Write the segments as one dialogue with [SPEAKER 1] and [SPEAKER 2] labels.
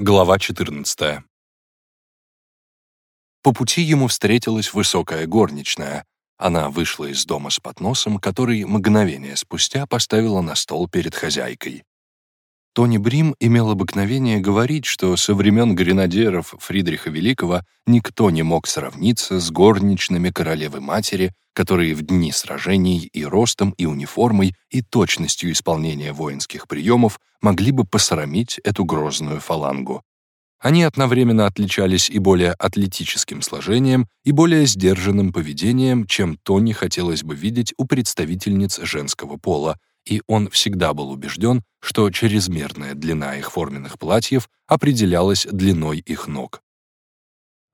[SPEAKER 1] Глава 14. По пути ему встретилась высокая горничная. Она вышла из дома с подносом, который мгновение спустя поставила на стол перед хозяйкой. Тони Брим имел обыкновение говорить, что со времен гренадеров Фридриха Великого никто не мог сравниться с горничными королевы-матери, которые в дни сражений и ростом, и униформой, и точностью исполнения воинских приемов могли бы посрамить эту грозную фалангу. Они одновременно отличались и более атлетическим сложением, и более сдержанным поведением, чем Тони хотелось бы видеть у представительниц женского пола, и он всегда был убежден, что чрезмерная длина их форменных платьев определялась длиной их ног.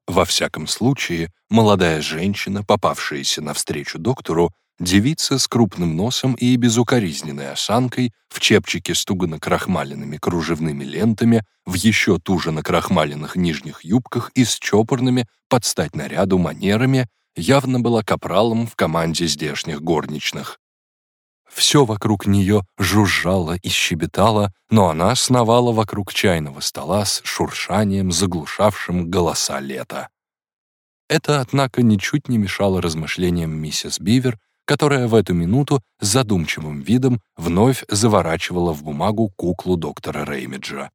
[SPEAKER 1] Во всяком случае, молодая женщина, попавшаяся навстречу доктору, девица с крупным носом и безукоризненной осанкой, в чепчике с туго накрахмаленными кружевными лентами, в еще туже накрахмаленных нижних юбках и с чопорными, под стать наряду, манерами, явно была капралом в команде здешних горничных. Все вокруг нее жужжало и щебетало, но она сновала вокруг чайного стола с шуршанием, заглушавшим голоса лета. Это, однако, ничуть не мешало размышлениям миссис Бивер, которая в эту минуту с задумчивым видом вновь заворачивала в бумагу куклу доктора Реймиджа.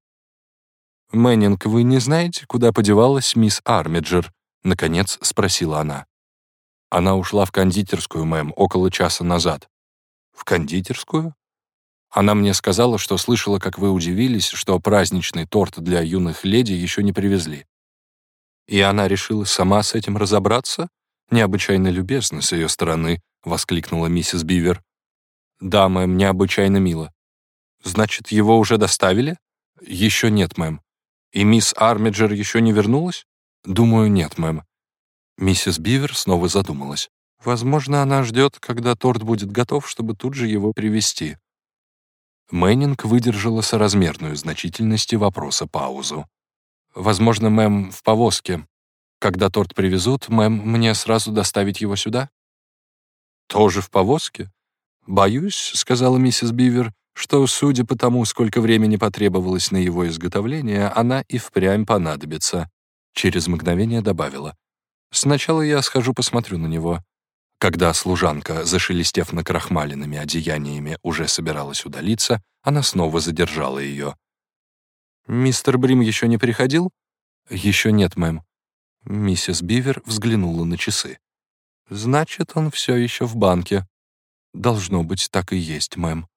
[SPEAKER 1] «Мэннинг, вы не знаете, куда подевалась мисс Армиджер?» — наконец спросила она. Она ушла в кондитерскую, мэм, около часа назад. В кондитерскую? Она мне сказала, что слышала, как вы удивились, что праздничный торт для юных леди еще не привезли. И она решила сама с этим разобраться? Необычайно любезно с ее стороны, воскликнула миссис Бивер. Да, мэм, необычайно мило. Значит, его уже доставили? Еще нет, мэм. И мисс Армиджер еще не вернулась? Думаю, нет, мэм. Миссис Бивер снова задумалась. Возможно, она ждет, когда торт будет готов, чтобы тут же его привезти. Мэннинг выдержала соразмерную значительности вопроса паузу. «Возможно, мэм, в повозке. Когда торт привезут, мэм, мне сразу доставить его сюда?» «Тоже в повозке?» «Боюсь», — сказала миссис Бивер, что, судя по тому, сколько времени потребовалось на его изготовление, она и впрямь понадобится. Через мгновение добавила. «Сначала я схожу посмотрю на него. Когда служанка, зашелестев накрахмаленными одеяниями, уже собиралась удалиться, она снова задержала ее. «Мистер Брим еще не приходил?» «Еще нет, мэм». Миссис Бивер взглянула на часы. «Значит, он все еще в банке». «Должно быть, так и есть, мэм».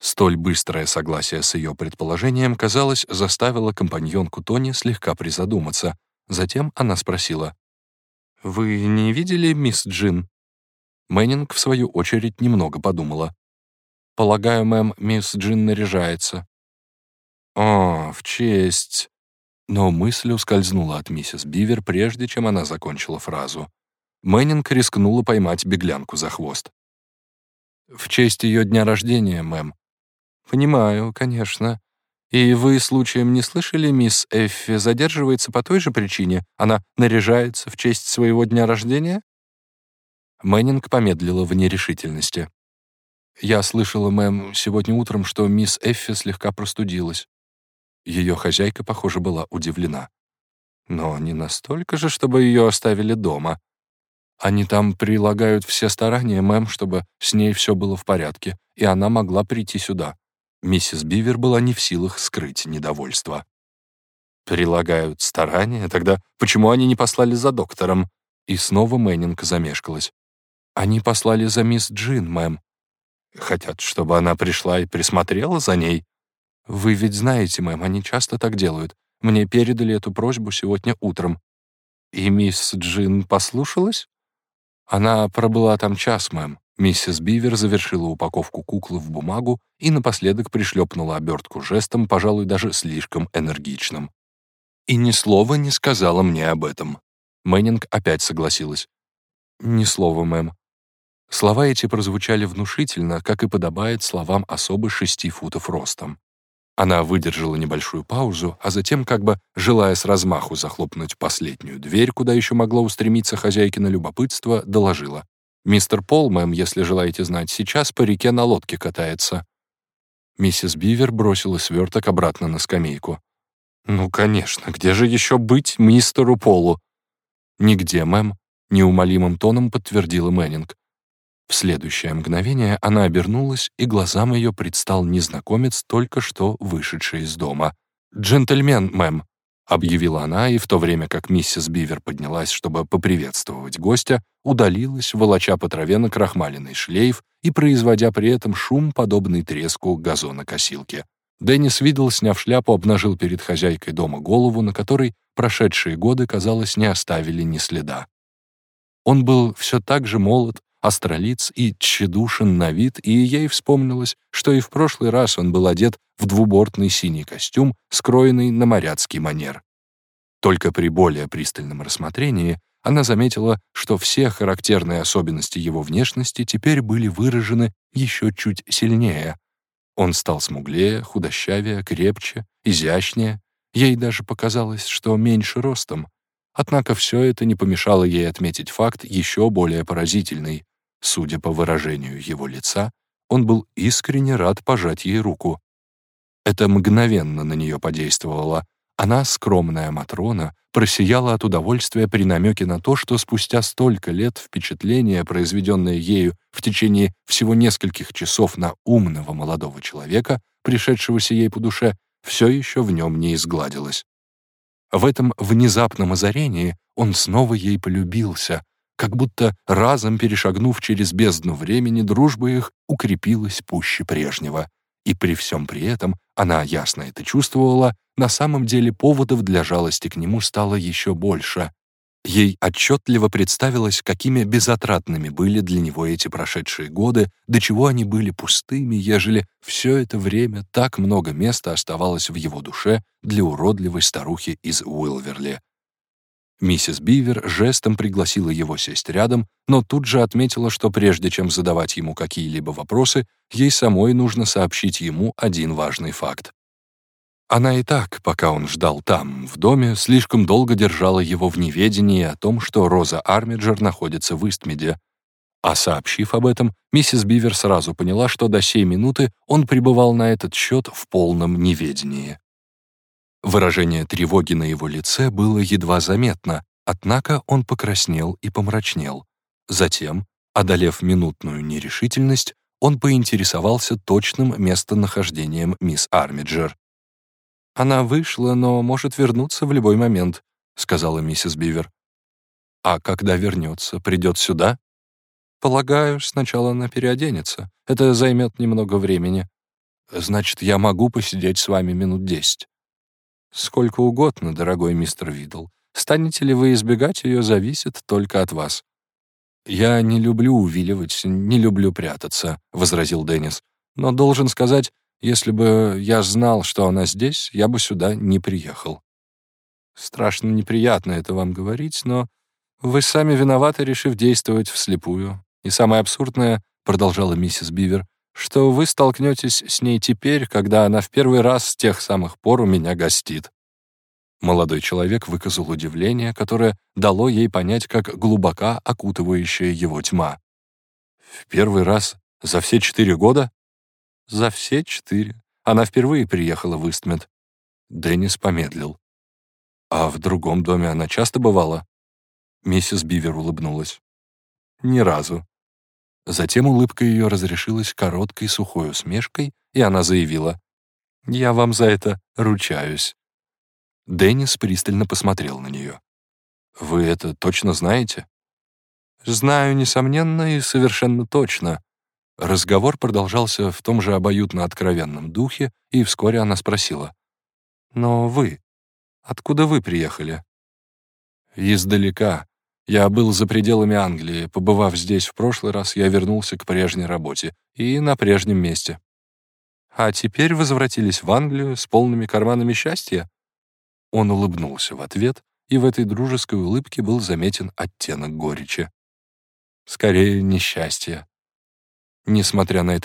[SPEAKER 1] Столь быстрое согласие с ее предположением, казалось, заставило компаньонку Тони слегка призадуматься. Затем она спросила. «Вы не видели мисс Джин?» Мэннинг, в свою очередь, немного подумала. «Полагаю, мэм, мисс Джин наряжается». «О, в честь...» Но мысль ускользнула от миссис Бивер, прежде чем она закончила фразу. Мэннинг рискнула поймать беглянку за хвост. «В честь ее дня рождения, мэм». «Понимаю, конечно. И вы случаем не слышали, мисс Эффи задерживается по той же причине? Она наряжается в честь своего дня рождения?» Мэннинг помедлила в нерешительности. «Я слышала, мэм, сегодня утром, что мисс Эффи слегка простудилась». Ее хозяйка, похоже, была удивлена. Но не настолько же, чтобы ее оставили дома. Они там прилагают все старания, мэм, чтобы с ней все было в порядке, и она могла прийти сюда. Миссис Бивер была не в силах скрыть недовольство. «Прилагают старания? Тогда почему они не послали за доктором?» И снова Мэннинг замешкалась. Они послали за мисс Джин, мэм. Хотят, чтобы она пришла и присмотрела за ней. Вы ведь знаете, мэм, они часто так делают. Мне передали эту просьбу сегодня утром. И мисс Джин послушалась? Она пробыла там час, мэм. Миссис Бивер завершила упаковку куклы в бумагу и напоследок пришлепнула обертку жестом, пожалуй, даже слишком энергичным. И ни слова не сказала мне об этом. Мэннинг опять согласилась. «Ни слова, мэм. Слова эти прозвучали внушительно, как и подобает словам особы шести футов ростом. Она выдержала небольшую паузу, а затем, как бы желая с размаху захлопнуть последнюю дверь, куда еще могло устремиться хозяйкино любопытство, доложила. «Мистер Пол, мэм, если желаете знать, сейчас по реке на лодке катается». Миссис Бивер бросила сверток обратно на скамейку. «Ну, конечно, где же еще быть мистеру Полу?» «Нигде, мэм», — неумолимым тоном подтвердила Мэннинг. В следующее мгновение она обернулась, и глазам ее предстал незнакомец, только что вышедший из дома. «Джентльмен, мэм», — объявила она, и в то время как миссис Бивер поднялась, чтобы поприветствовать гостя, удалилась, волоча по траве накрахмаленный шлейф и производя при этом шум, подобный треску газонокосилки. Деннис Видл, сняв шляпу, обнажил перед хозяйкой дома голову, на которой прошедшие годы, казалось, не оставили ни следа. Он был все так же молод, астролиц и тщедушен на вид, и ей вспомнилось, что и в прошлый раз он был одет в двубортный синий костюм, скроенный на моряцкий манер. Только при более пристальном рассмотрении она заметила, что все характерные особенности его внешности теперь были выражены еще чуть сильнее. Он стал смуглее, худощавее, крепче, изящнее. Ей даже показалось, что меньше ростом. Однако все это не помешало ей отметить факт еще более поразительный. Судя по выражению его лица, он был искренне рад пожать ей руку. Это мгновенно на нее подействовало. Она, скромная Матрона, просияла от удовольствия при намеке на то, что спустя столько лет впечатление, произведенное ею в течение всего нескольких часов на умного молодого человека, пришедшегося ей по душе, все еще в нем не изгладилось. В этом внезапном озарении он снова ей полюбился, как будто разом перешагнув через бездну времени, дружба их укрепилась пуще прежнего. И при всем при этом, она ясно это чувствовала, на самом деле поводов для жалости к нему стало еще больше. Ей отчетливо представилось, какими безотратными были для него эти прошедшие годы, до чего они были пустыми, ежели все это время так много места оставалось в его душе для уродливой старухи из Уилверли. Миссис Бивер жестом пригласила его сесть рядом, но тут же отметила, что прежде чем задавать ему какие-либо вопросы, ей самой нужно сообщить ему один важный факт. Она и так, пока он ждал там, в доме, слишком долго держала его в неведении о том, что Роза Армиджер находится в Истмеде. А сообщив об этом, миссис Бивер сразу поняла, что до сей минуты он пребывал на этот счет в полном неведении. Выражение тревоги на его лице было едва заметно, однако он покраснел и помрачнел. Затем, одолев минутную нерешительность, он поинтересовался точным местонахождением мисс Армиджер. «Она вышла, но может вернуться в любой момент», — сказала миссис Бивер. «А когда вернется, придет сюда?» «Полагаю, сначала она переоденется. Это займет немного времени. Значит, я могу посидеть с вами минут десять». Сколько угодно, дорогой мистер Видл. Станете ли вы избегать ее, зависит только от вас. «Я не люблю увиливать, не люблю прятаться», — возразил Деннис. «Но должен сказать, если бы я знал, что она здесь, я бы сюда не приехал». «Страшно неприятно это вам говорить, но вы сами виноваты, решив действовать вслепую. И самое абсурдное, — продолжала миссис Бивер, что вы столкнетесь с ней теперь, когда она в первый раз с тех самых пор у меня гостит». Молодой человек выказал удивление, которое дало ей понять, как глубока окутывающая его тьма. «В первый раз за все четыре года?» «За все четыре. Она впервые приехала в Истмент». Деннис помедлил. «А в другом доме она часто бывала?» Миссис Бивер улыбнулась. «Ни разу. Затем улыбка ее разрешилась короткой сухой усмешкой, и она заявила, «Я вам за это ручаюсь». Деннис пристально посмотрел на нее. «Вы это точно знаете?» «Знаю, несомненно, и совершенно точно». Разговор продолжался в том же обоюдно откровенном духе, и вскоре она спросила, «Но вы? Откуда вы приехали?» «Издалека», я был за пределами Англии. Побывав здесь в прошлый раз, я вернулся к прежней работе и на прежнем месте. А теперь возвратились в Англию с полными карманами счастья? Он улыбнулся в ответ, и в этой дружеской улыбке был заметен оттенок горечи. Скорее, несчастья. Несмотря на это